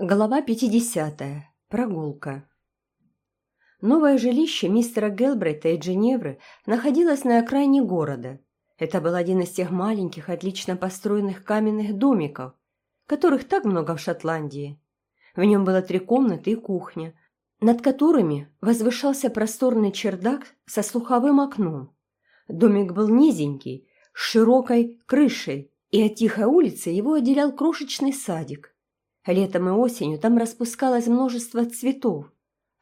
Глава 50. Прогулка. Новое жилище мистера Гелбрейта и Дженевры находилось на окраине города. Это был один из тех маленьких, отлично построенных каменных домиков, которых так много в Шотландии. В нем было три комнаты и кухня, над которыми возвышался просторный чердак со слуховым окном. Домик был низенький, с широкой крышей, и от тихой улицы его отделял крошечный садик. Летом и осенью там распускалось множество цветов,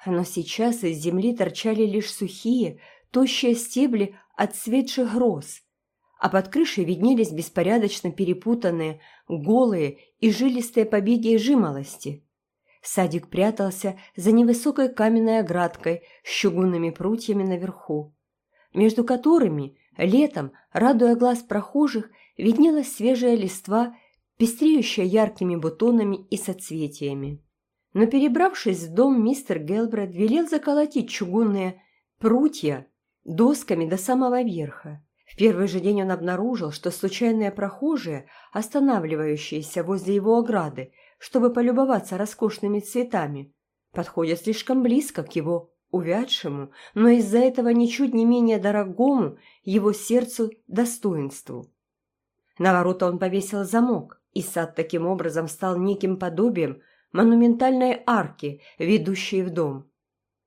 но сейчас из земли торчали лишь сухие, тощие стебли отцветших гроз, а под крышей виднелись беспорядочно перепутанные, голые и жилистые побеги жимолости. Садик прятался за невысокой каменной оградкой с чугунными прутьями наверху, между которыми летом, радуя глаз прохожих, виднелась свежая листва пестреющая яркими бутонами и соцветиями. Но перебравшись в дом, мистер Гелбред велел заколотить чугунные прутья досками до самого верха. В первый же день он обнаружил, что случайные прохожие, останавливающиеся возле его ограды, чтобы полюбоваться роскошными цветами, подходят слишком близко к его увядшему, но из-за этого ничуть не менее дорогому его сердцу достоинству. На ворота он повесил замок, и сад таким образом стал неким подобием монументальной арки, ведущей в дом.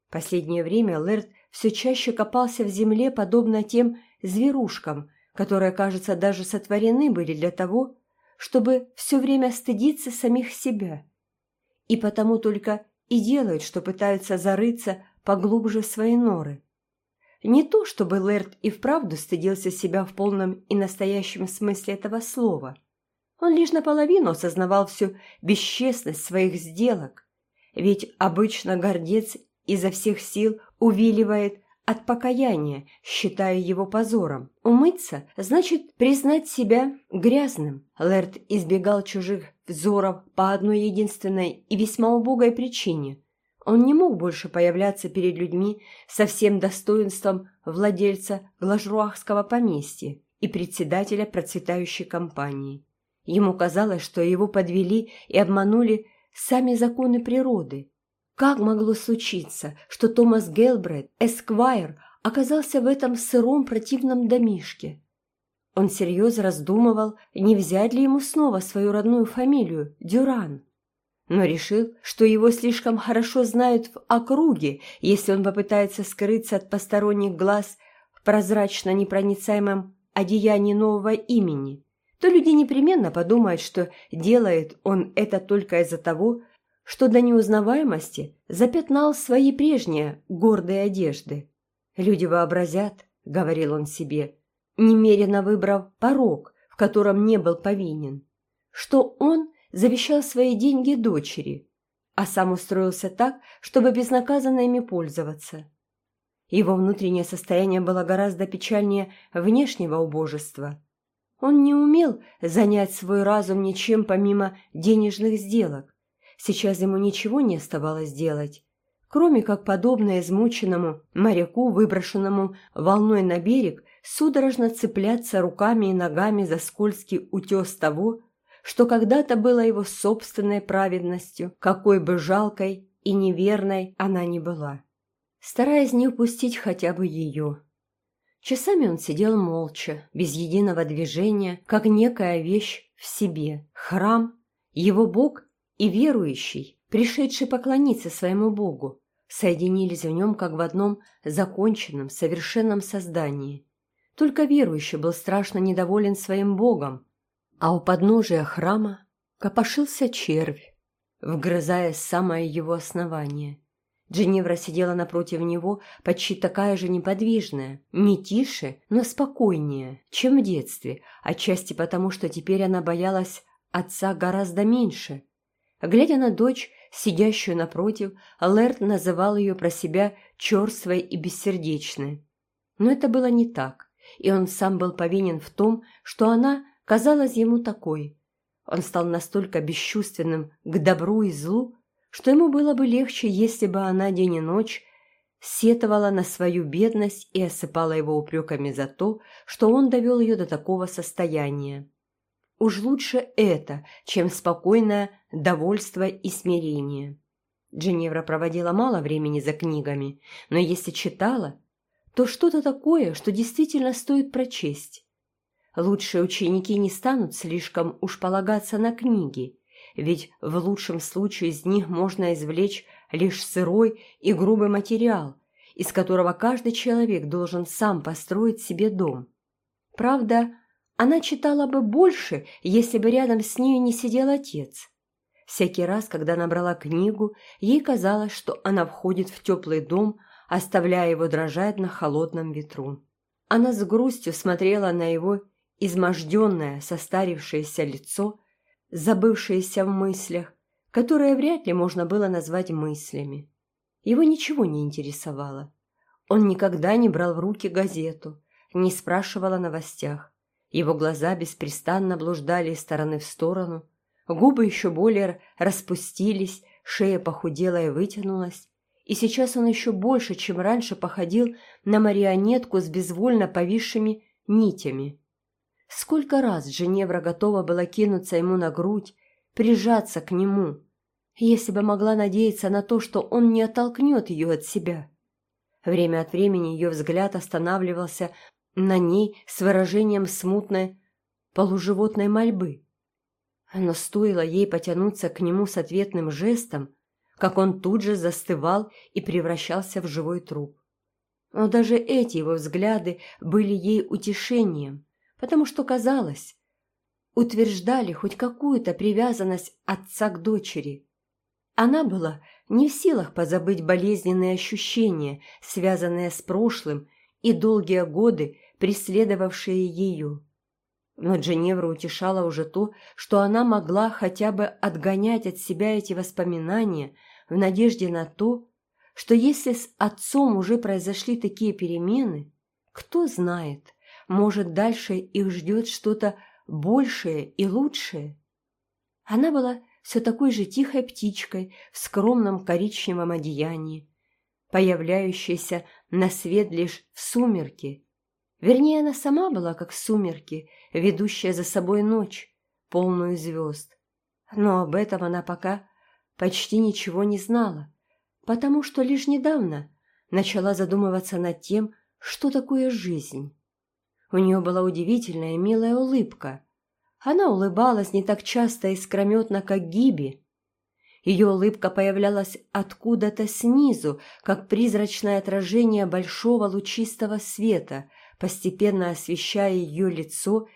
Последнее время Лэрд все чаще копался в земле, подобно тем зверушкам, которые, кажется, даже сотворены были для того, чтобы все время стыдиться самих себя. И потому только и делают, что пытаются зарыться поглубже в свои норы. Не то, чтобы Лэрд и вправду стыдился себя в полном и настоящем смысле этого слова – он лишь наполовину осознавал всю бесчестность своих сделок, ведь обычно гордец изо всех сил увиливает от покаяния, считая его позором. Умыться значит признать себя грязным. Лэрд избегал чужих взоров по одной единственной и весьма убогой причине. Он не мог больше появляться перед людьми со всем достоинством владельца глажруахского поместья и председателя процветающей компании. Ему казалось, что его подвели и обманули сами законы природы. Как могло случиться, что Томас Гелбрейт, эсквайр, оказался в этом сыром противном домишке? Он серьезно раздумывал, не взять ли ему снова свою родную фамилию – Дюран. Но решил, что его слишком хорошо знают в округе, если он попытается скрыться от посторонних глаз в прозрачно-непроницаемом одеянии нового имени то люди непременно подумают, что делает он это только из-за того, что до неузнаваемости запятнал свои прежние гордые одежды. «Люди вообразят», — говорил он себе, немерено выбрав порог, в котором не был повинен, что он завещал свои деньги дочери, а сам устроился так, чтобы безнаказанно ими пользоваться. Его внутреннее состояние было гораздо печальнее внешнего убожества. Он не умел занять свой разум ничем помимо денежных сделок. Сейчас ему ничего не оставалось делать, кроме как подобно измученному моряку, выброшенному волной на берег, судорожно цепляться руками и ногами за скользкий утес того, что когда-то было его собственной праведностью, какой бы жалкой и неверной она ни была, стараясь не упустить хотя бы ее. Часами он сидел молча, без единого движения, как некая вещь в себе. Храм, его Бог и верующий, пришедший поклониться своему Богу, соединились в нем как в одном законченном, совершенном создании. Только верующий был страшно недоволен своим Богом, а у подножия храма копошился червь, вгрызаясь самое его основание – Дженевра сидела напротив него, почти такая же неподвижная, не тише, но спокойнее, чем в детстве, отчасти потому, что теперь она боялась отца гораздо меньше. Глядя на дочь, сидящую напротив, Лэрд называл ее про себя черствой и бессердечной. Но это было не так, и он сам был повинен в том, что она казалась ему такой. Он стал настолько бесчувственным к добру и злу, что ему было бы легче, если бы она день и ночь сетовала на свою бедность и осыпала его упреками за то, что он довел ее до такого состояния. Уж лучше это, чем спокойное довольство и смирение. Дженевра проводила мало времени за книгами, но если читала, то что-то такое, что действительно стоит прочесть. Лучшие ученики не станут слишком уж полагаться на книги, ведь в лучшем случае из них можно извлечь лишь сырой и грубый материал, из которого каждый человек должен сам построить себе дом. Правда, она читала бы больше, если бы рядом с нею не сидел отец. Всякий раз, когда набрала книгу, ей казалось, что она входит в теплый дом, оставляя его дрожать на холодном ветру. Она с грустью смотрела на его изможденное, состарившееся лицо, забывшееся в мыслях, которые вряд ли можно было назвать мыслями. Его ничего не интересовало. Он никогда не брал в руки газету, не спрашивал о новостях. Его глаза беспрестанно блуждали из стороны в сторону, губы еще более распустились, шея похудела и вытянулась, и сейчас он еще больше, чем раньше, походил на марионетку с безвольно повисшими нитями. Сколько раз Женевра готова была кинуться ему на грудь, прижаться к нему, если бы могла надеяться на то, что он не оттолкнет ее от себя. Время от времени ее взгляд останавливался на ней с выражением смутной полуживотной мольбы. Но стоило ей потянуться к нему с ответным жестом, как он тут же застывал и превращался в живой труп. Но даже эти его взгляды были ей утешением, потому что, казалось, утверждали хоть какую-то привязанность отца к дочери. Она была не в силах позабыть болезненные ощущения, связанные с прошлым, и долгие годы, преследовавшие ее. Но Дженевра утешала уже то, что она могла хотя бы отгонять от себя эти воспоминания в надежде на то, что если с отцом уже произошли такие перемены, кто знает, может, дальше их ждет что-то большее и лучшее. Она была все такой же тихой птичкой в скромном коричневом одеянии, появляющейся на свет лишь в сумерки, Вернее, она сама была как сумерки, ведущая за собой ночь, полную звезд. Но об этом она пока почти ничего не знала, потому что лишь недавно начала задумываться над тем, что такое жизнь. У нее была удивительная милая улыбка. Она улыбалась не так часто и искрометно, как Гиби. Ее улыбка появлялась откуда-то снизу, как призрачное отражение большого лучистого света, постепенно освещая ее лицо,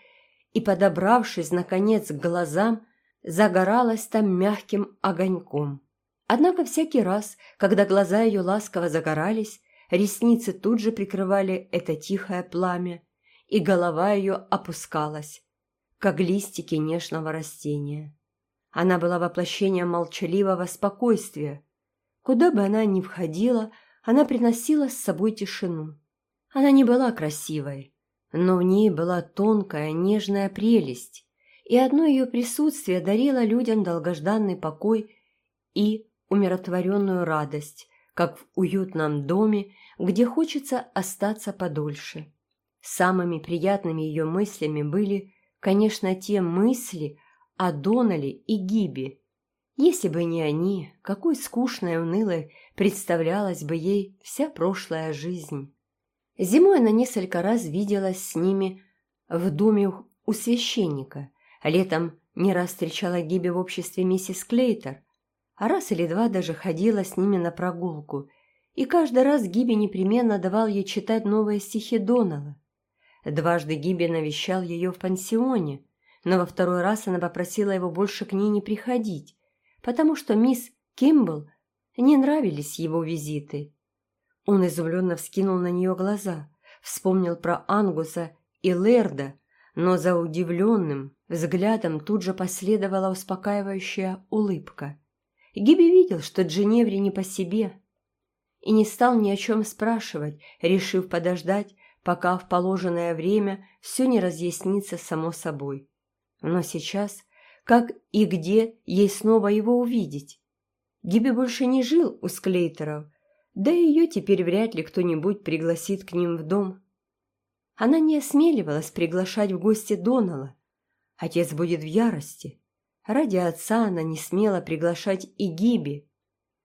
и, подобравшись, наконец, к глазам, загоралась там мягким огоньком. Однако всякий раз, когда глаза ее ласково загорались, ресницы тут же прикрывали это тихое пламя, и голова ее опускалась, как листики нежного растения. Она была воплощением молчаливого спокойствия. Куда бы она ни входила, она приносила с собой тишину. Она не была красивой, но в ней была тонкая, нежная прелесть, и одно ее присутствие дарило людям долгожданный покой и умиротворенную радость, как в уютном доме, где хочется остаться подольше. Самыми приятными ее мыслями были, конечно, те мысли о Донале и Гибе. Если бы не они, какой скучной и унылой представлялась бы ей вся прошлая жизнь. Зимой она несколько раз виделась с ними в доме у священника, летом не раз встречала Гиби в обществе миссис Клейтер, а раз или два даже ходила с ними на прогулку, и каждый раз Гиби непременно давал ей читать новые стихи Донала. Дважды Гиби навещал ее в пансионе, но во второй раз она попросила его больше к ней не приходить, потому что мисс Кимбл не нравились его визиты, он изумленно вскинул на нее глаза, вспомнил про Ангуса и Лерда, но за удивленным взглядом тут же последовала успокаивающая улыбка. Гиби видел, что Дженевре не по себе, и не стал ни о чем спрашивать, решив подождать, пока в положенное время все не разъяснится само собой. Но сейчас, как и где, ей снова его увидеть? Гиби больше не жил у Склейтеров, да и ее теперь вряд ли кто-нибудь пригласит к ним в дом. Она не осмеливалась приглашать в гости Донала. Отец будет в ярости. Ради отца она не смела приглашать и Гиби.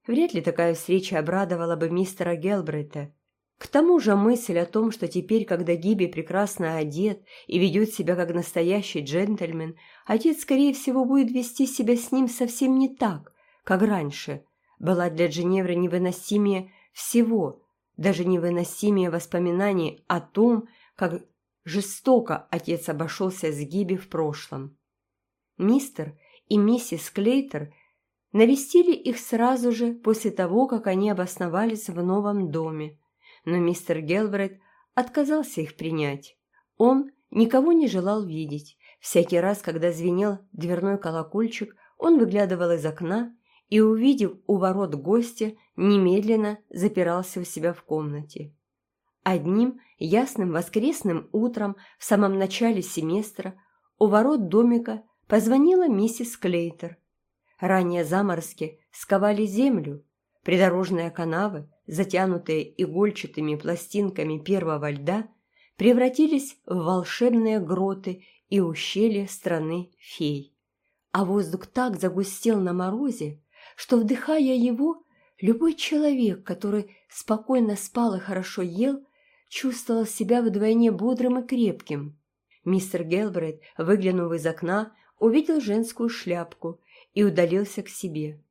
Вряд ли такая встреча обрадовала бы мистера Гелбрейта. К тому же мысль о том, что теперь, когда Гиби прекрасно одет и ведет себя как настоящий джентльмен, отец, скорее всего, будет вести себя с ним совсем не так, как раньше, была для Дженевры невыносимее всего, даже невыносимее воспоминаний о том, как жестоко отец обошелся с Гиби в прошлом. Мистер и миссис Клейтер навестили их сразу же после того, как они обосновались в новом доме, но мистер Гелбрейт отказался их принять. Он никого не желал видеть. Всякий раз, когда звенел дверной колокольчик, он выглядывал из окна и, увидев у ворот гостя, немедленно запирался у себя в комнате. Одним ясным воскресным утром в самом начале семестра у ворот домика позвонила миссис Клейтер. Ранее заморозки сковали землю, придорожные канавы затянутые игольчатыми пластинками первого льда, превратились в волшебные гроты и ущелья страны фей. А воздух так загустел на морозе, что, вдыхая его, любой человек, который спокойно спал и хорошо ел, чувствовал себя вдвойне бодрым и крепким. Мистер Гелбрейт, выглянув из окна, увидел женскую шляпку и удалился к себе.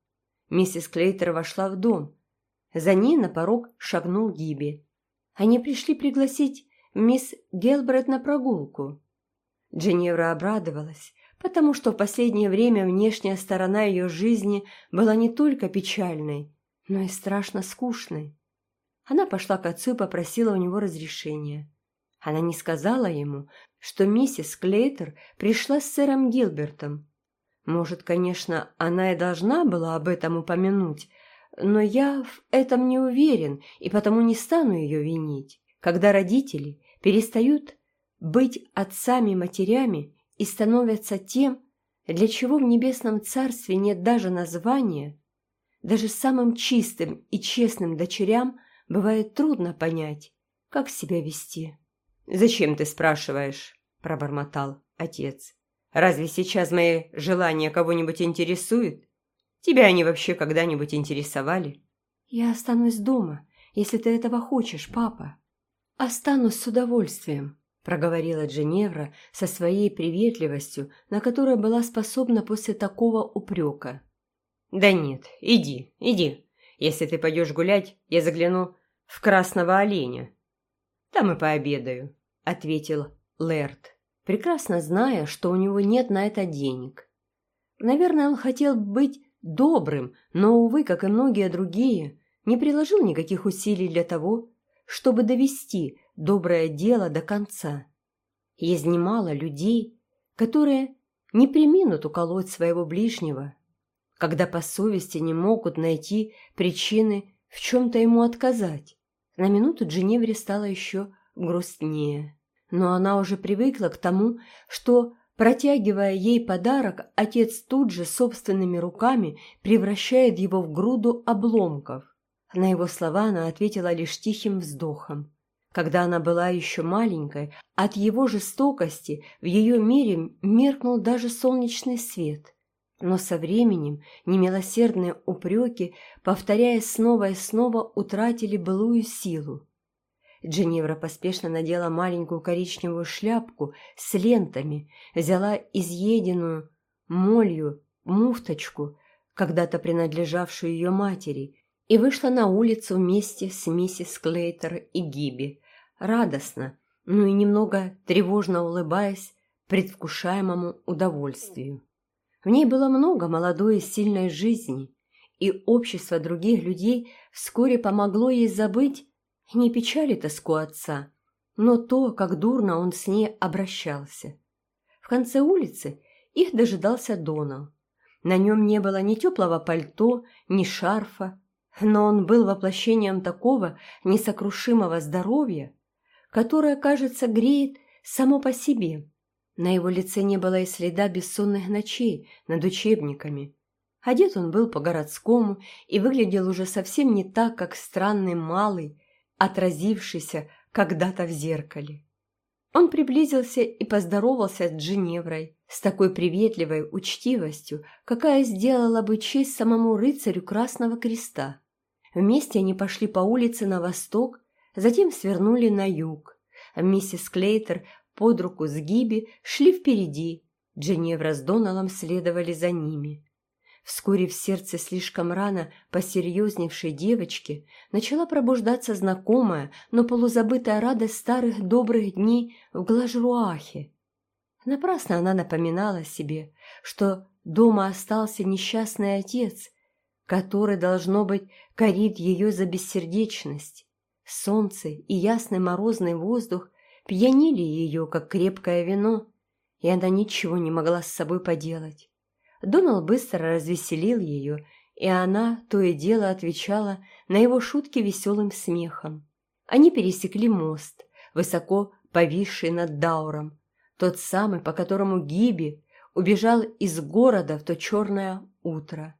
Миссис Клейтер вошла в дом, за ней на порог шагнул Гиби. Они пришли пригласить мисс Гелбрет на прогулку. Дженевра обрадовалась, потому что в последнее время внешняя сторона ее жизни была не только печальной, но и страшно скучной. Она пошла к отцу и попросила у него разрешения. Она не сказала ему, что миссис Клейтер пришла с сэром Гилбертом. Может, конечно, она и должна была об этом упомянуть, но я в этом не уверен и потому не стану ее винить. Когда родители перестают быть отцами-матерями и становятся тем, для чего в небесном царстве нет даже названия, даже самым чистым и честным дочерям бывает трудно понять, как себя вести. «Зачем ты спрашиваешь?» – пробормотал отец. «Разве сейчас мои желания кого-нибудь интересуют? Тебя они вообще когда-нибудь интересовали?» «Я останусь дома, если ты этого хочешь, папа». «Останусь с удовольствием», — проговорила Дженевра со своей приветливостью, на которую была способна после такого упрека. «Да нет, иди, иди. Если ты пойдешь гулять, я загляну в красного оленя. Там и пообедаю», — ответил Лэрд, прекрасно зная, что у него нет на это денег. Наверное, он хотел быть добрым, но, увы, как и многие другие, не приложил никаких усилий для того, чтобы довести доброе дело до конца. Есть немало людей, которые не приминут уколоть своего ближнего, когда по совести не могут найти причины в чем-то ему отказать. На минуту Дженевре стало еще грустнее, но она уже привыкла к тому, что Протягивая ей подарок, отец тут же собственными руками превращает его в груду обломков. На его слова она ответила лишь тихим вздохом. Когда она была еще маленькой, от его жестокости в ее мире меркнул даже солнечный свет. Но со временем немилосердные упреки, повторяясь снова и снова, утратили былую силу. Дженевра поспешно надела маленькую коричневую шляпку с лентами, взяла изъеденную молью муфточку, когда-то принадлежавшую ее матери, и вышла на улицу вместе с миссис Клейтер и Гиби, радостно, но и немного тревожно улыбаясь предвкушаемому удовольствию. В ней было много молодой и сильной жизни, и общество других людей вскоре помогло ей забыть не печали тоску отца, но то, как дурно он с ней обращался. В конце улицы их дожидался Донал. На нем не было ни теплого пальто, ни шарфа, но он был воплощением такого несокрушимого здоровья, которое, кажется, греет само по себе. На его лице не было и следа бессонных ночей над учебниками. Одет он был по-городскому и выглядел уже совсем не так, как странный малый, отразившийся когда-то в зеркале. Он приблизился и поздоровался с Джиневрой. с такой приветливой учтивостью, какая сделала бы честь самому рыцарю Красного Креста. Вместе они пошли по улице на восток, затем свернули на юг. Миссис Клейтер под руку с Гиби шли впереди, Дженевра с Доналом следовали за ними. Вскоре в сердце слишком рано посерьезневшей девочки начала пробуждаться знакомая, но полузабытая радость старых добрых дней в Глажруахе. Напрасно она напоминала себе, что дома остался несчастный отец, который, должно быть, корит ее за бессердечность. Солнце и ясный морозный воздух пьянили ее, как крепкое вино, и она ничего не могла с собой поделать. Донал быстро развеселил ее, и она то и дело отвечала на его шутки веселым смехом. Они пересекли мост, высоко повисший над Дауром, тот самый, по которому Гиби убежал из города в то черное утро.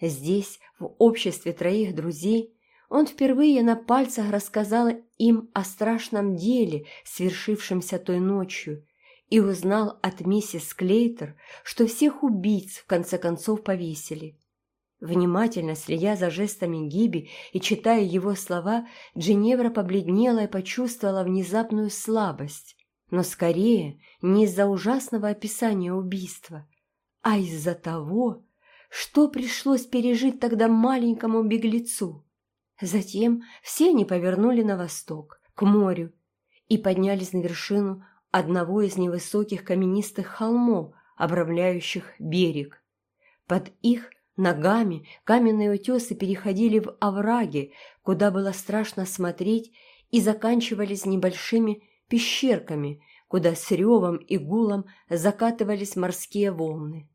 Здесь, в обществе троих друзей, он впервые на пальцах рассказал им о страшном деле, свершившемся той ночью, и узнал от миссис Клейтер, что всех убийц в конце концов повесили. Внимательно следя за жестами Гиби и читая его слова, Дженевра побледнела и почувствовала внезапную слабость, но скорее не из-за ужасного описания убийства, а из-за того, что пришлось пережить тогда маленькому беглецу. Затем все они повернули на восток, к морю, и поднялись на вершину одного из невысоких каменистых холмов, обрамляющих берег. Под их ногами каменные утесы переходили в овраги, куда было страшно смотреть, и заканчивались небольшими пещерками, куда с ревом и гулом закатывались морские волны.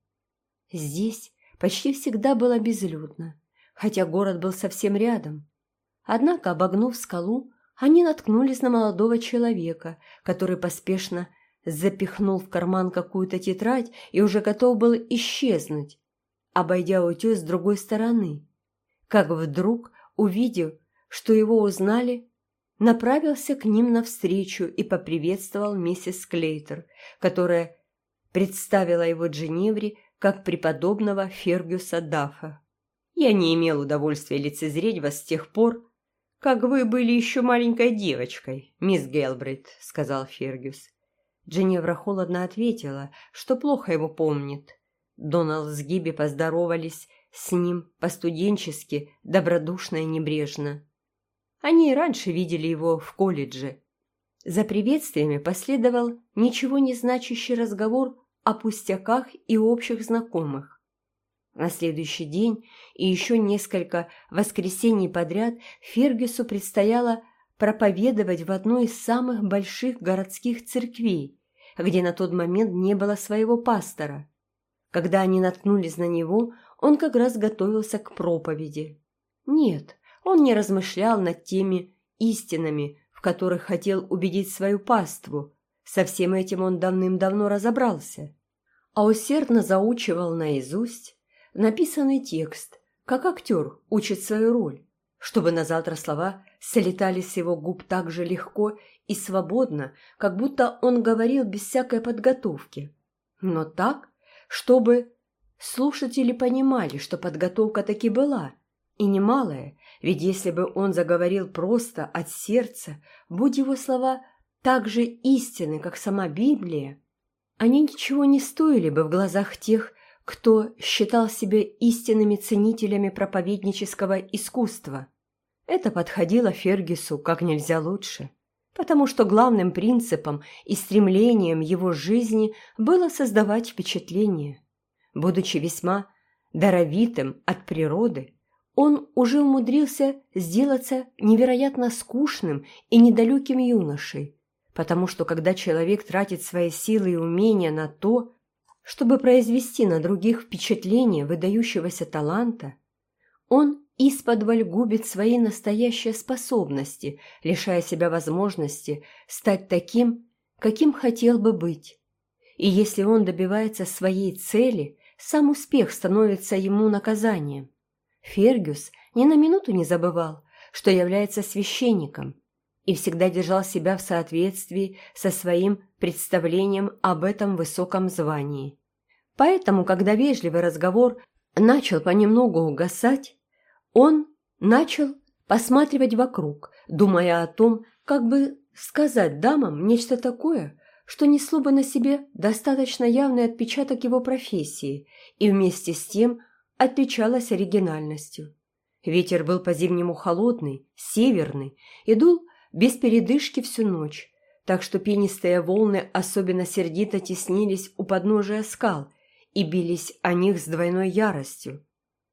Здесь почти всегда было безлюдно, хотя город был совсем рядом. Однако, обогнув скалу, они наткнулись на молодого человека, который поспешно запихнул в карман какую-то тетрадь и уже готов был исчезнуть, обойдя утес с другой стороны. Как вдруг, увидев, что его узнали, направился к ним навстречу и поприветствовал миссис Клейтер, которая представила его Дженевре как преподобного Фергюса Даффа. «Я не имел удовольствия лицезреть вас с тех пор, как вы были еще маленькой девочкой, мисс Гелбрейт», — сказал Фергюс. Дженевра холодно ответила, что плохо его помнит. Доналд с Гиби поздоровались с ним по-студенчески, добродушно и небрежно. Они и раньше видели его в колледже. За приветствиями последовал ничего не значащий разговор о пустяках и общих знакомых. На следующий день и еще несколько воскресений подряд Фергюсу предстояло проповедовать в одной из самых больших городских церквей, где на тот момент не было своего пастора. Когда они наткнулись на него, он как раз готовился к проповеди. Нет, он не размышлял над теми истинами, в которых хотел убедить свою паству. Со всем этим он давным-давно разобрался. А усердно заучивал наизусть написанный текст, как актер учит свою роль, чтобы на завтра слова слетали с его губ так же легко и свободно, как будто он говорил без всякой подготовки. Но так, чтобы слушатели понимали, что подготовка таки была, и немалая, ведь если бы он заговорил просто от сердца, будь его слова так же истинны, как сама Библия, они ничего не стоили бы в глазах тех, кто считал себя истинными ценителями проповеднического искусства. Это подходило Фергюсу как нельзя лучше, потому что главным принципом и стремлением его жизни было создавать впечатление. Будучи весьма даровитым от природы, он уже умудрился сделаться невероятно скучным и недалеким юношей, потому что когда человек тратит свои силы и умения на то, чтобы произвести на других впечатление выдающегося таланта, он исподволь губит свои настоящие способности, лишая себя возможности стать таким, каким хотел бы быть. И если он добивается своей цели, сам успех становится ему наказанием. Фергюс ни на минуту не забывал, что является священником, и всегда держал себя в соответствии со своим представлением об этом высоком звании. Поэтому, когда вежливый разговор начал понемногу угасать, он начал посматривать вокруг, думая о том, как бы сказать дамам нечто такое, что несло бы на себе достаточно явный отпечаток его профессии и вместе с тем отличалось оригинальностью. Ветер был по-зимнему холодный, северный и дул без передышки всю ночь, так что пенистые волны особенно сердито теснились у подножия скал и бились о них с двойной яростью.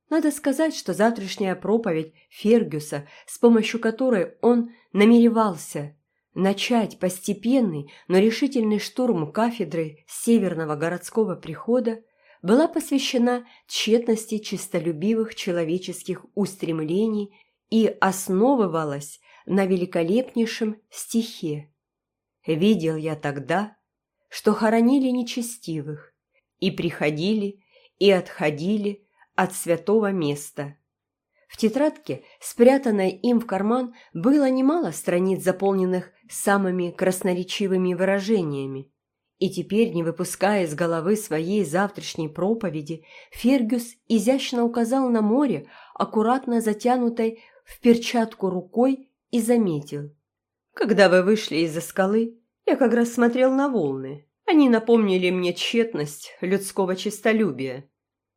Надо сказать, что завтрашняя проповедь Фергюса, с помощью которой он намеревался начать постепенный, но решительный штурм кафедры Северного городского прихода, была посвящена тщетности честолюбивых человеческих устремлений и основывалась на великолепнейшем стихе. «Видел я тогда, что хоронили нечестивых, и приходили, и отходили от святого места». В тетрадке, спрятанной им в карман, было немало страниц, заполненных самыми красноречивыми выражениями. И теперь, не выпуская из головы своей завтрашней проповеди, Фергюс изящно указал на море, аккуратно затянутой в перчатку рукой, и заметил. «Когда вы вышли из-за скалы, я как раз смотрел на волны. Они напомнили мне тщетность людского честолюбия.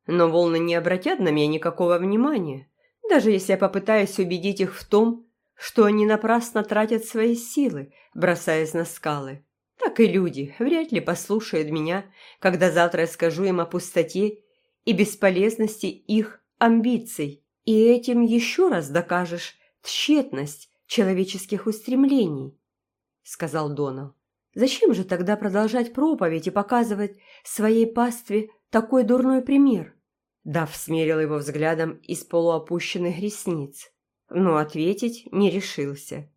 Но волны не обратят на меня никакого внимания, даже если я попытаюсь убедить их в том, что они напрасно тратят свои силы, бросаясь на скалы. Так и люди вряд ли послушают меня, когда завтра я скажу им о пустоте и бесполезности их амбиций. И этим еще раз докажешь тщетность человеческих устремлений, — сказал Донал. Зачем же тогда продолжать проповедь и показывать своей пастве такой дурной пример? Дав смерил его взглядом из полуопущенных ресниц, но ответить не решился.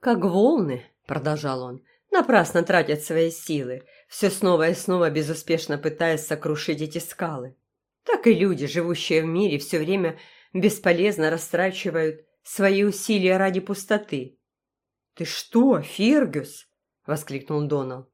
«Как волны», — продолжал он, — «напрасно тратят свои силы, все снова и снова безуспешно пытаясь сокрушить эти скалы. Так и люди, живущие в мире, все время бесполезно растрачивают свои усилия ради пустоты. «Ты что, Фергюс?» — воскликнул Донал,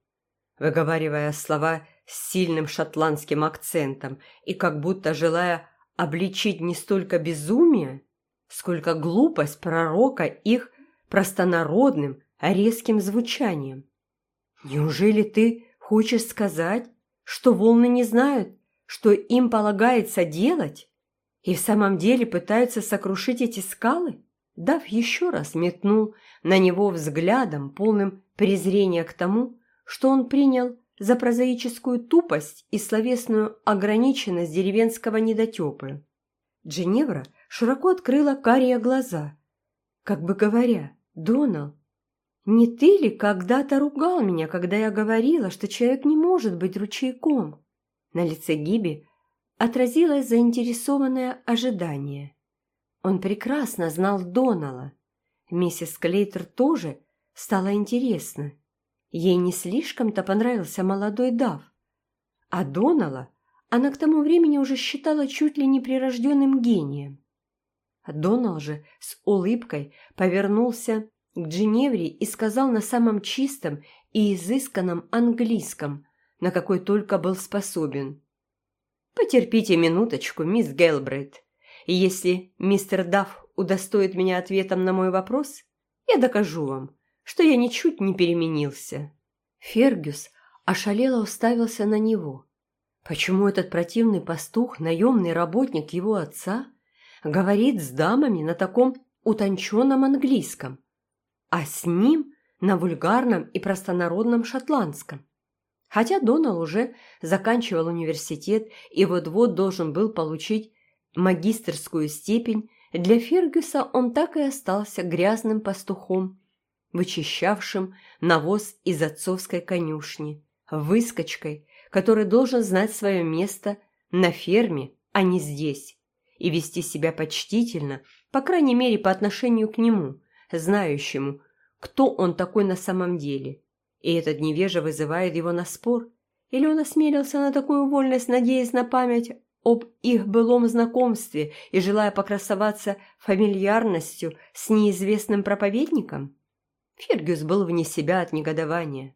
выговаривая слова с сильным шотландским акцентом и как будто желая обличить не столько безумие, сколько глупость пророка их простонародным, резким звучанием. «Неужели ты хочешь сказать, что волны не знают, что им полагается делать?» И в самом деле пытаются сокрушить эти скалы? Дав еще раз метнул на него взглядом, полным презрения к тому, что он принял за прозаическую тупость и словесную ограниченность деревенского недотепы. Дженевра широко открыла карие глаза, как бы говоря, «Донал, не ты ли когда-то ругал меня, когда я говорила, что человек не может быть ручейком?» На лице Гиби отразилось заинтересованное ожидание. Он прекрасно знал Донала. Миссис Клейтер тоже стало интересно. Ей не слишком-то понравился молодой Дав. А Донала она к тому времени уже считала чуть ли не прирожденным гением. Донал же с улыбкой повернулся к Джиневре и сказал на самом чистом и изысканном английском, на какой только был способен. Потерпите минуточку, мисс Гелбрейт. Если мистер Дафф удостоит меня ответом на мой вопрос, я докажу вам, что я ничуть не переменился». Фергюс ошалело уставился на него. Почему этот противный пастух, наемный работник его отца, говорит с дамами на таком утонченном английском, а с ним на вульгарном и простонародном шотландском? Хотя Донал уже заканчивал университет и вот-вот должен был получить магистерскую степень, для Фергюса он так и остался грязным пастухом, вычищавшим навоз из отцовской конюшни, выскочкой, который должен знать свое место на ферме, а не здесь, и вести себя почтительно, по крайней мере, по отношению к нему, знающему, кто он такой на самом деле. И этот невежа вызывает его на спор? Или он осмелился на такую вольность, надеясь на память об их былом знакомстве и желая покрасоваться фамильярностью с неизвестным проповедником? Фергюс был вне себя от негодования.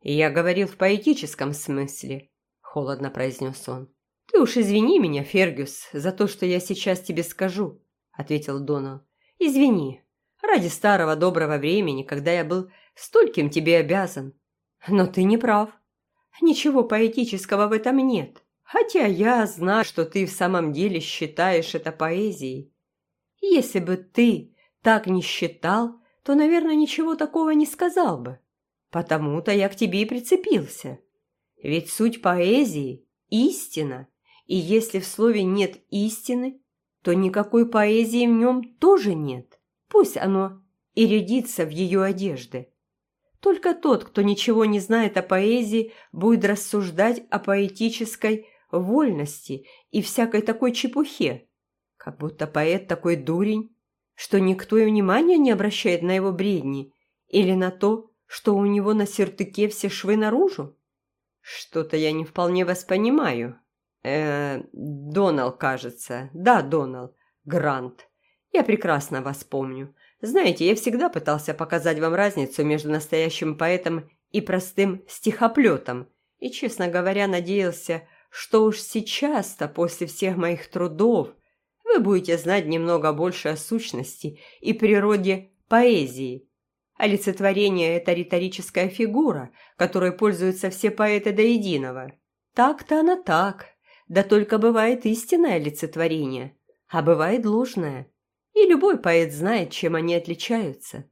«Я говорил в поэтическом смысле», — холодно произнес он. «Ты уж извини меня, Фергюс, за то, что я сейчас тебе скажу», — ответил Донал. «Извини, ради старого доброго времени, когда я был стольким тебе обязан. Но ты не прав. Ничего поэтического в этом нет, хотя я знаю, что ты в самом деле считаешь это поэзией. Если бы ты так не считал, то, наверное, ничего такого не сказал бы. Потому-то я к тебе и прицепился. Ведь суть поэзии – истина, и если в слове нет истины, то никакой поэзии в нем тоже нет. Пусть оно и рядится в ее одежды. Только тот, кто ничего не знает о поэзии, будет рассуждать о поэтической вольности и всякой такой чепухе, как будто поэт такой дурень, что никто и внимания не обращает на его бредни или на то, что у него на сертыке все швы наружу? Что-то я не вполне вас понимаю. Э, Донал, кажется. Да, Донал. Грант. Я прекрасно вас помню. Знаете, я всегда пытался показать вам разницу между настоящим поэтом и простым стихоплетом, и, честно говоря, надеялся, что уж сейчас-то, после всех моих трудов, вы будете знать немного больше о сущности и природе поэзии. Олицетворение – это риторическая фигура, которой пользуются все поэты до единого. Так-то она так, да только бывает истинное олицетворение, а бывает ложное. И любой поэт знает, чем они отличаются.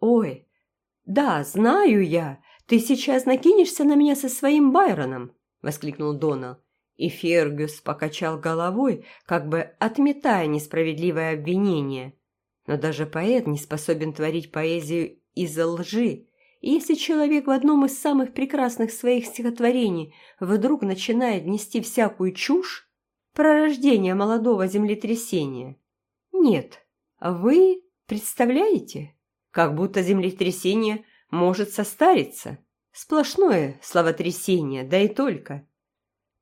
Ой, да, знаю я, ты сейчас накинешься на меня со своим Байроном, воскликнул Донал. И Фергюс покачал головой, как бы отметая несправедливое обвинение. Но даже поэт не способен творить поэзию из-за лжи. И если человек в одном из самых прекрасных своих стихотворений вдруг начинает нести всякую чушь про рождение молодого землетрясения, нет, вы представляете, как будто землетрясение может состариться, сплошное словотрясение, да и только –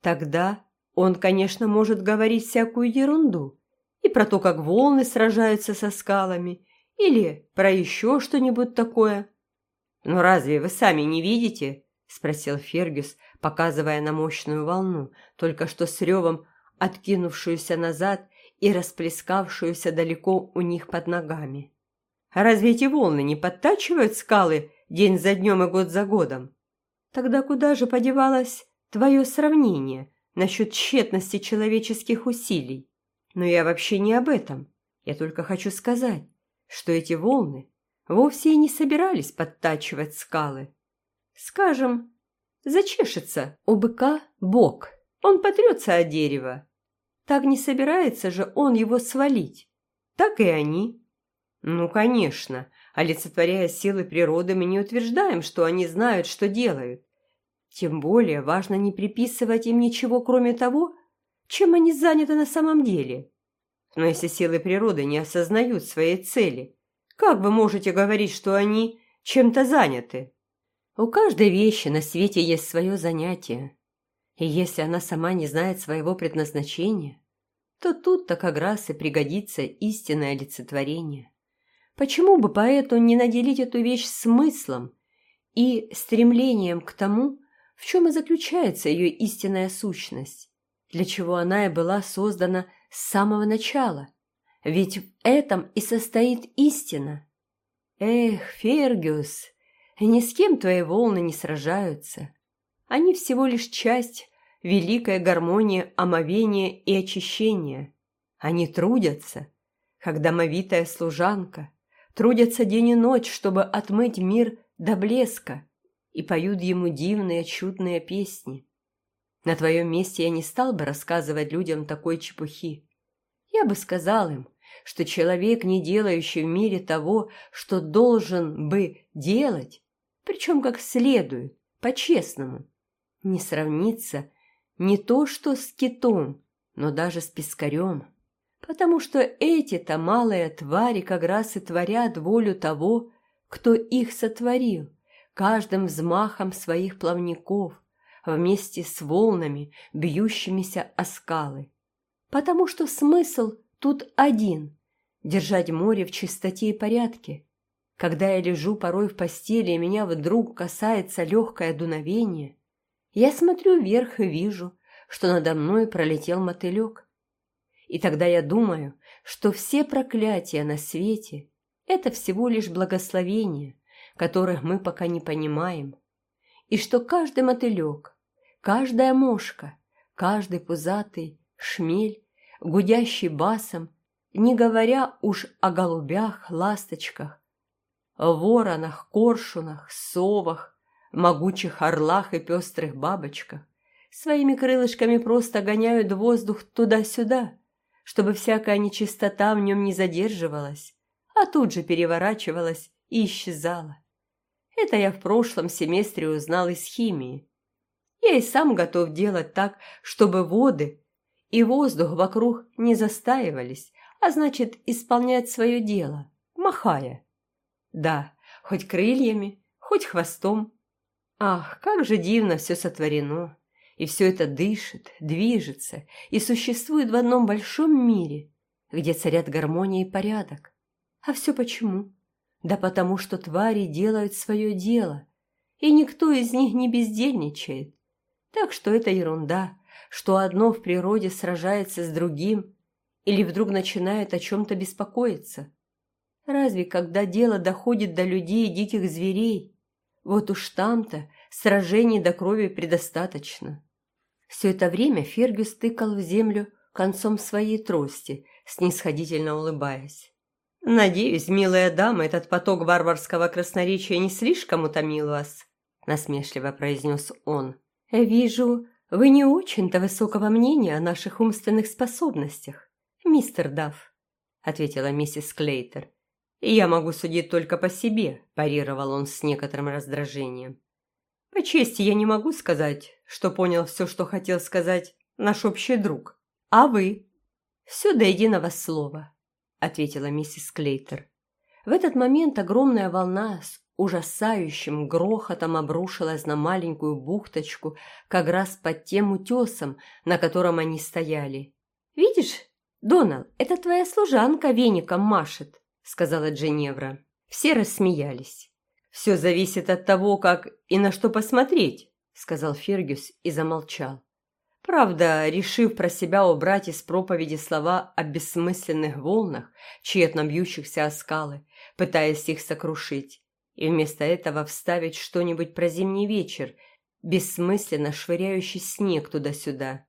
Тогда он, конечно, может говорить всякую ерунду. И про то, как волны сражаются со скалами, или про еще что-нибудь такое. «Но разве вы сами не видите?» – спросил Фергюс, показывая на мощную волну, только что с ревом откинувшуюся назад и расплескавшуюся далеко у них под ногами. «Разве эти волны не подтачивают скалы день за днем и год за годом? Тогда куда же подевалась твое сравнение насчет тщетности человеческих усилий. Но я вообще не об этом. Я только хочу сказать, что эти волны вовсе и не собирались подтачивать скалы. Скажем, зачешется у быка бок, он потрется о дерево. Так не собирается же он его свалить. Так и они. Ну, конечно, олицетворяя силы природы, мы не утверждаем, что они знают, что делают. Тем более важно не приписывать им ничего, кроме того, чем они заняты на самом деле. Но если силы природы не осознают своей цели, как вы можете говорить, что они чем-то заняты? У каждой вещи на свете есть свое занятие. И если она сама не знает своего предназначения, то тут-то как раз и пригодится истинное олицетворение. Почему бы поэту не наделить эту вещь смыслом и стремлением к тому, в чем и заключается ее истинная сущность, для чего она и была создана с самого начала. Ведь в этом и состоит истина. Эх, Фергюс, ни с кем твои волны не сражаются. Они всего лишь часть великой гармонии омовения и очищения. Они трудятся, как домовитая служанка, трудятся день и ночь, чтобы отмыть мир до блеска, и поют ему дивные, чудные песни. На твоем месте я не стал бы рассказывать людям такой чепухи. Я бы сказал им, что человек, не делающий в мире того, что должен бы делать, причем как следует, по-честному, не сравнится не то что с китом, но даже с пескарем, потому что эти-то малые твари как раз и творят волю того, кто их сотворил, каждым взмахом своих плавников, вместе с волнами, бьющимися о скалы. Потому что смысл тут один – держать море в чистоте и порядке. Когда я лежу порой в постели, и меня вдруг касается легкое дуновение, я смотрю вверх и вижу, что надо мной пролетел мотылек. И тогда я думаю, что все проклятия на свете – это всего лишь благословения, которых мы пока не понимаем, и что каждый мотылек, каждая мошка, каждый пузатый шмель, гудящий басом, не говоря уж о голубях, ласточках, воронах, коршунах, совах, могучих орлах и пестрых бабочках, своими крылышками просто гоняют воздух туда-сюда, чтобы всякая нечистота в нем не задерживалась, а тут же переворачивалась и исчезала. Это я в прошлом семестре узнал из химии. Я и сам готов делать так, чтобы воды и воздух вокруг не застаивались, а значит, исполнять свое дело, махая. Да, хоть крыльями, хоть хвостом. Ах, как же дивно все сотворено! И все это дышит, движется и существует в одном большом мире, где царят гармония и порядок. А все почему? Да потому что твари делают свое дело, и никто из них не бездельничает. Так что это ерунда, что одно в природе сражается с другим или вдруг начинает о чем-то беспокоиться. Разве когда дело доходит до людей и диких зверей, вот уж там-то сражений до крови предостаточно. Все это время Фергюс тыкал в землю концом своей трости, снисходительно улыбаясь. «Надеюсь, милая дама, этот поток варварского красноречия не слишком утомил вас?» – насмешливо произнес он. «Вижу, вы не очень-то высокого мнения о наших умственных способностях, мистер Дафф», – ответила миссис Клейтер. «Я могу судить только по себе», – парировал он с некоторым раздражением. «По чести я не могу сказать, что понял все, что хотел сказать наш общий друг. А вы?» «Все до единого слова ответила миссис Клейтер. В этот момент огромная волна с ужасающим грохотом обрушилась на маленькую бухточку как раз под тем утесом, на котором они стояли. «Видишь, Донал, это твоя служанка веником машет», — сказала Дженевра. Все рассмеялись. «Все зависит от того, как и на что посмотреть», — сказал Фергюс и замолчал. Правда, решив про себя убрать из проповеди слова о бессмысленных волнах, тщетно бьющихся о скалы, пытаясь их сокрушить, и вместо этого вставить что-нибудь про зимний вечер, бессмысленно швыряющий снег туда-сюда.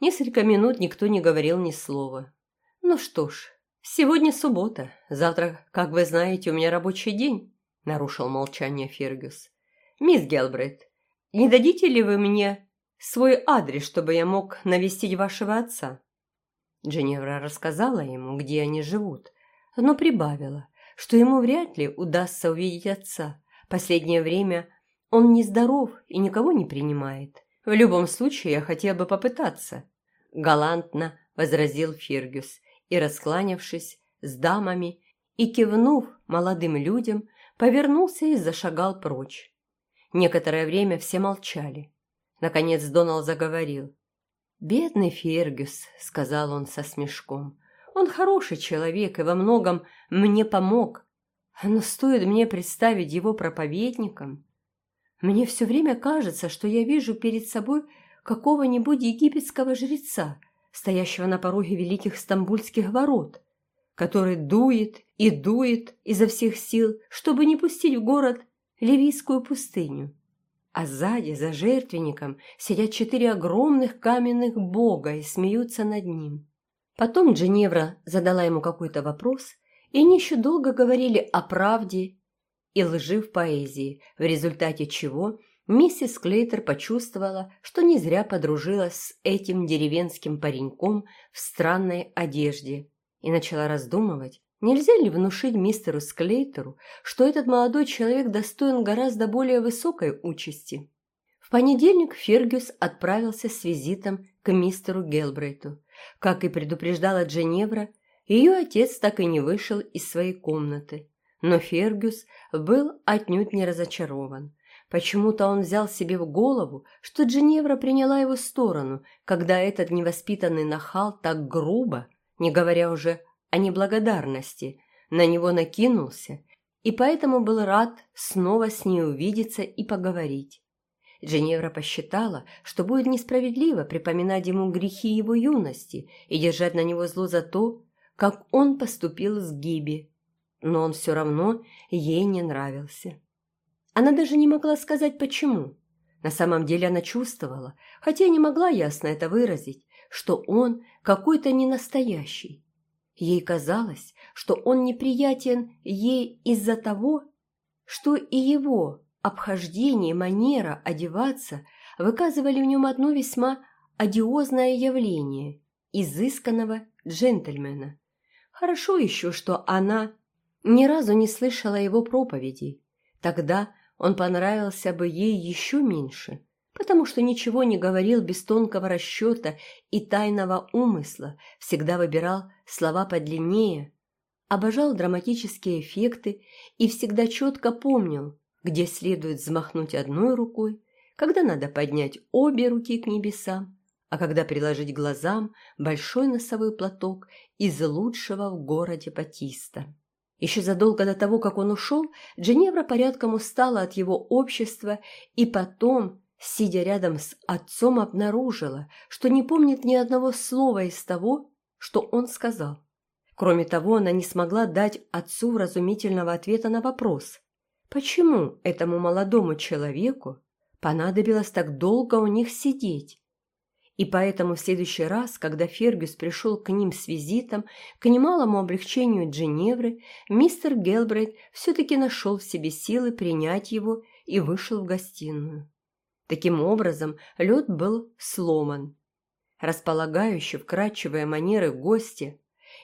Несколько минут никто не говорил ни слова. Ну что ж, сегодня суббота, завтра, как вы знаете, у меня рабочий день, нарушил молчание Фергюс. Мисс Гелбрейт, не дадите ли вы мне свой адрес, чтобы я мог навестить вашего отца». Дженевра рассказала ему, где они живут, но прибавила, что ему вряд ли удастся увидеть отца. Последнее время он нездоров и никого не принимает. В любом случае, я хотел бы попытаться. Галантно возразил Фергюс и, раскланявшись с дамами и кивнув молодым людям, повернулся и зашагал прочь. Некоторое время все молчали. Наконец Донал заговорил. «Бедный Фергюс», — сказал он со смешком. «Он хороший человек и во многом мне помог. Но стоит мне представить его проповедником. Мне все время кажется, что я вижу перед собой какого-нибудь египетского жреца, стоящего на пороге великих стамбульских ворот, который дует и дует изо всех сил, чтобы не пустить в город Ливийскую пустыню а сзади, за жертвенником, сидят четыре огромных каменных бога и смеются над ним. Потом Дженевра задала ему какой-то вопрос, и они еще долго говорили о правде и лжи в поэзии, в результате чего миссис Клейтер почувствовала, что не зря подружилась с этим деревенским пареньком в странной одежде и начала раздумывать, Нельзя ли внушить мистеру Склейтеру, что этот молодой человек достоин гораздо более высокой участи? В понедельник Фергюс отправился с визитом к мистеру Гелбрейту. Как и предупреждала Дженевра, ее отец так и не вышел из своей комнаты. Но Фергюс был отнюдь не разочарован. Почему-то он взял себе в голову, что Дженевра приняла его сторону, когда этот невоспитанный нахал так грубо, не говоря уже о неблагодарности, на него накинулся и поэтому был рад снова с ней увидеться и поговорить. Дженевра посчитала, что будет несправедливо припоминать ему грехи его юности и держать на него зло за то, как он поступил с Гиби, но он все равно ей не нравился. Она даже не могла сказать, почему. На самом деле она чувствовала, хотя не могла ясно это выразить, что он какой-то ненастоящий. Ей казалось, что он неприятен ей из-за того, что и его обхождение, манера одеваться выказывали в нем одно весьма одиозное явление изысканного джентльмена. Хорошо еще, что она ни разу не слышала его проповедей. Тогда он понравился бы ей еще меньше, потому что ничего не говорил без тонкого расчета и тайного умысла, всегда выбирал слова подлиннее, обожал драматические эффекты и всегда четко помнил, где следует взмахнуть одной рукой, когда надо поднять обе руки к небесам, а когда приложить глазам большой носовой платок из лучшего в городе Батиста. Еще задолго до того, как он ушел, Дженевра порядком устала от его общества и потом, сидя рядом с отцом, обнаружила, что не помнит ни одного слова из того, что он сказал. Кроме того, она не смогла дать отцу вразумительного ответа на вопрос, почему этому молодому человеку понадобилось так долго у них сидеть, и поэтому в следующий раз, когда Фергюс пришел к ним с визитом, к немалому облегчению Дженевры, мистер Гелбрейт все-таки нашел в себе силы принять его и вышел в гостиную. Таким образом, лед был сломан. Располагающие вкрадчивые манеры гостя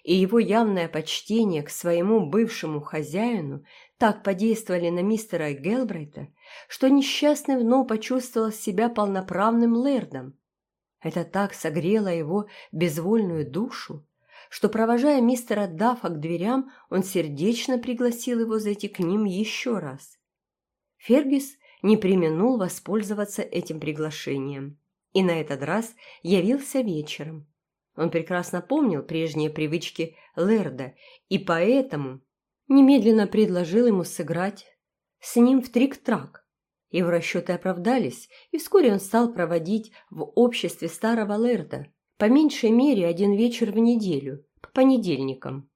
и его явное почтение к своему бывшему хозяину так подействовали на мистера Гелбрейта, что несчастный вновь почувствовал себя полноправным лэрдом, это так согрело его безвольную душу, что, провожая мистера Даффа к дверям, он сердечно пригласил его зайти к ним еще раз. Фергюс не применул воспользоваться этим приглашением и на этот раз явился вечером. Он прекрасно помнил прежние привычки Лерда и поэтому немедленно предложил ему сыграть с ним в трик-трак, его расчеты оправдались, и вскоре он стал проводить в обществе старого Лерда по меньшей мере один вечер в неделю, по понедельникам.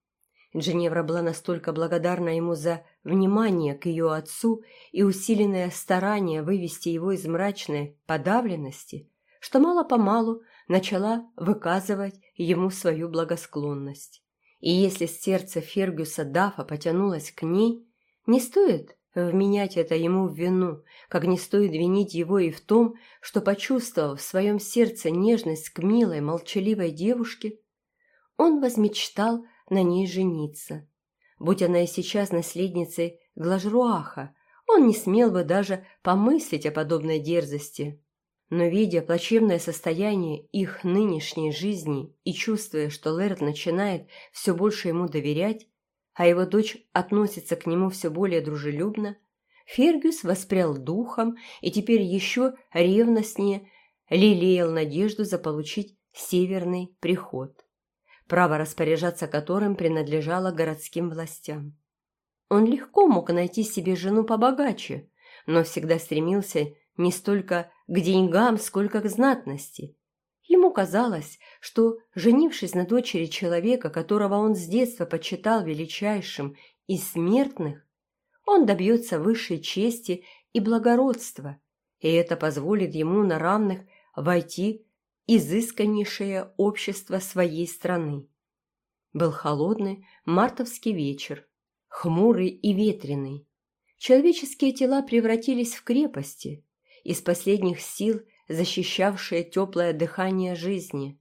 Дженевра была настолько благодарна ему за внимание к ее отцу и усиленное старание вывести его из мрачной подавленности, что мало-помалу начала выказывать ему свою благосклонность. И если сердце Фергюса Дафа потянулось к ней, не стоит вменять это ему в вину, как не стоит винить его и в том, что, почувствовав в своем сердце нежность к милой, молчаливой девушке, он возмечтал на ней жениться. Будь она и сейчас наследницей Глажруаха, он не смел бы даже помыслить о подобной дерзости. Но, видя плачевное состояние их нынешней жизни и чувствуя, что Лэрд начинает все больше ему доверять, а его дочь относится к нему все более дружелюбно, Фергюс воспрял духом и теперь еще ревностнее лелеял надежду заполучить северный приход, право распоряжаться которым принадлежало городским властям. Он легко мог найти себе жену побогаче, но всегда стремился не столько к деньгам, сколько к знатности, Ему казалось, что, женившись на дочери человека, которого он с детства почитал величайшим из смертных, он добьется высшей чести и благородства, и это позволит ему на равных войти изысканнейшее общество своей страны. Был холодный мартовский вечер, хмурый и ветреный. Человеческие тела превратились в крепости, из последних сил – защищавшее теплое дыхание жизни.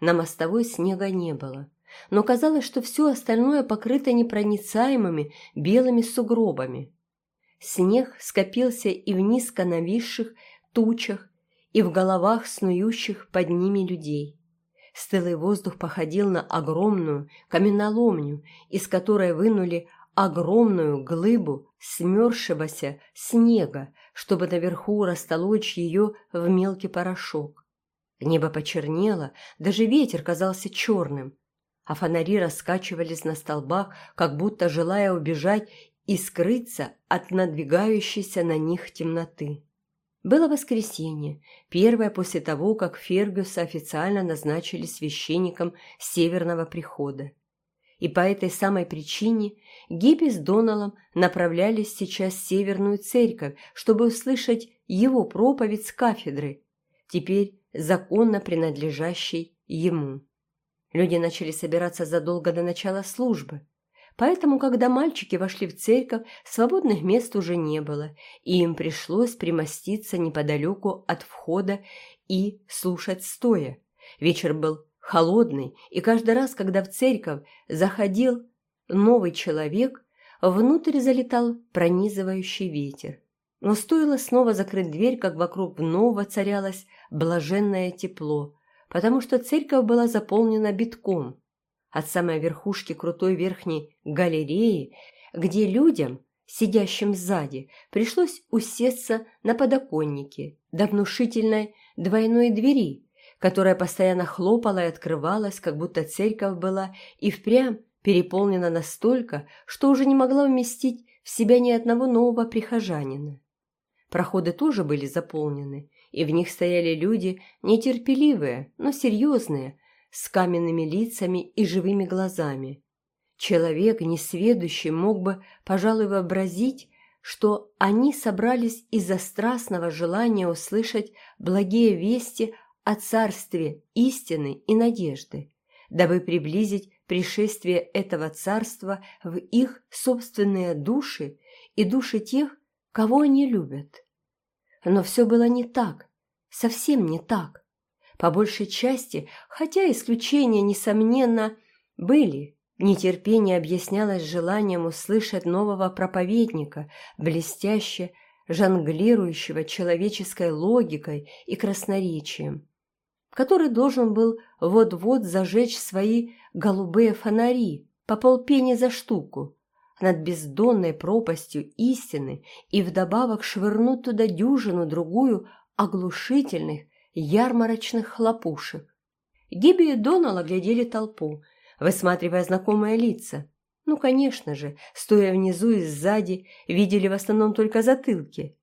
На мостовой снега не было, но казалось, что все остальное покрыто непроницаемыми белыми сугробами. Снег скопился и в низко нависших тучах, и в головах снующих под ними людей. Стылый воздух походил на огромную каменоломню, из которой вынули огромную глыбу смерзшегося снега, чтобы наверху растолочь ее в мелкий порошок. Небо почернело, даже ветер казался черным, а фонари раскачивались на столбах, как будто желая убежать и скрыться от надвигающейся на них темноты. Было воскресенье, первое после того, как Фергюса официально назначили священником Северного прихода. И по этой самой причине Гиппи с Доналом направлялись сейчас в Северную церковь, чтобы услышать его проповедь с кафедры, теперь законно принадлежащей ему. Люди начали собираться задолго до начала службы. Поэтому, когда мальчики вошли в церковь, свободных мест уже не было, и им пришлось примоститься неподалеку от входа и слушать стоя. Вечер был холодный, и каждый раз, когда в церковь заходил новый человек, внутрь залетал пронизывающий ветер. Но стоило снова закрыть дверь, как вокруг вновь воцарялось блаженное тепло, потому что церковь была заполнена битком. От самой верхушки крутой верхней галереи, где людям, сидящим сзади, пришлось усесться на подоконнике до внушительной двойной двери, которая постоянно хлопала и открывалась, как будто церковь была и впрямь переполнена настолько, что уже не могла вместить в себя ни одного нового прихожанина. Проходы тоже были заполнены, и в них стояли люди нетерпеливые, но серьезные, с каменными лицами и живыми глазами. Человек, несведущий, мог бы, пожалуй, вообразить, что они собрались из-за страстного желания услышать благие вести о царстве истины и надежды, дабы приблизить пришествие этого царства в их собственные души и души тех, кого они любят. Но все было не так, совсем не так. По большей части, хотя исключения, несомненно, были, нетерпение объяснялось желанием услышать нового проповедника, блестяще жонглирующего человеческой логикой и красноречием, который должен был вот-вот зажечь свои голубые фонари по полпени за штуку, над бездонной пропастью истины и вдобавок швырнуть туда дюжину-другую оглушительных ярмарочных хлопушек. Гиби и Донал глядели толпу, высматривая знакомые лица. Ну, конечно же, стоя внизу и сзади, видели в основном только затылки.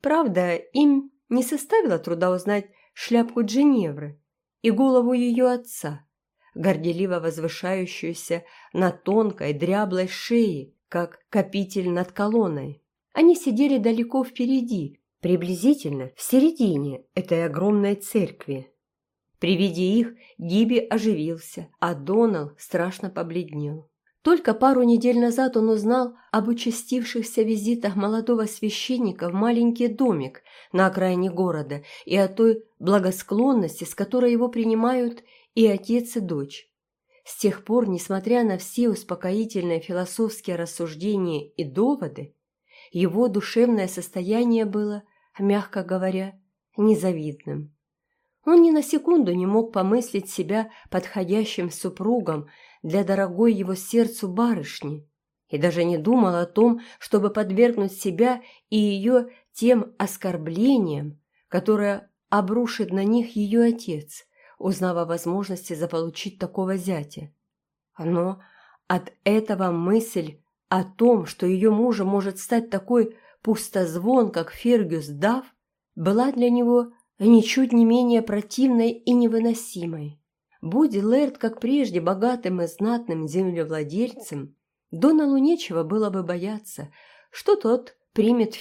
Правда, им не составило труда узнать шляпку Дженевры и голову ее отца, горделиво возвышающуюся на тонкой дряблой шее, как копитель над колонной. Они сидели далеко впереди, приблизительно в середине этой огромной церкви. При виде их Гиби оживился, а Донал страшно побледнел. Только пару недель назад он узнал об участившихся визитах молодого священника в маленький домик на окраине города и о той благосклонности, с которой его принимают и отец, и дочь. С тех пор, несмотря на все успокоительные философские рассуждения и доводы, его душевное состояние было, мягко говоря, незавидным. Он ни на секунду не мог помыслить себя подходящим супругом для дорогой его сердцу барышни и даже не думал о том, чтобы подвергнуть себя и ее тем оскорблениям, которые обрушит на них ее отец узнав о возможности заполучить такого зятя. Но от этого мысль о том, что ее мужем может стать такой пустозвон, как Фергюс Дав, была для него ничуть не менее противной и невыносимой. Будь Лэрд, как прежде, богатым и знатным землевладельцем, Доналу нечего было бы бояться, что тот примет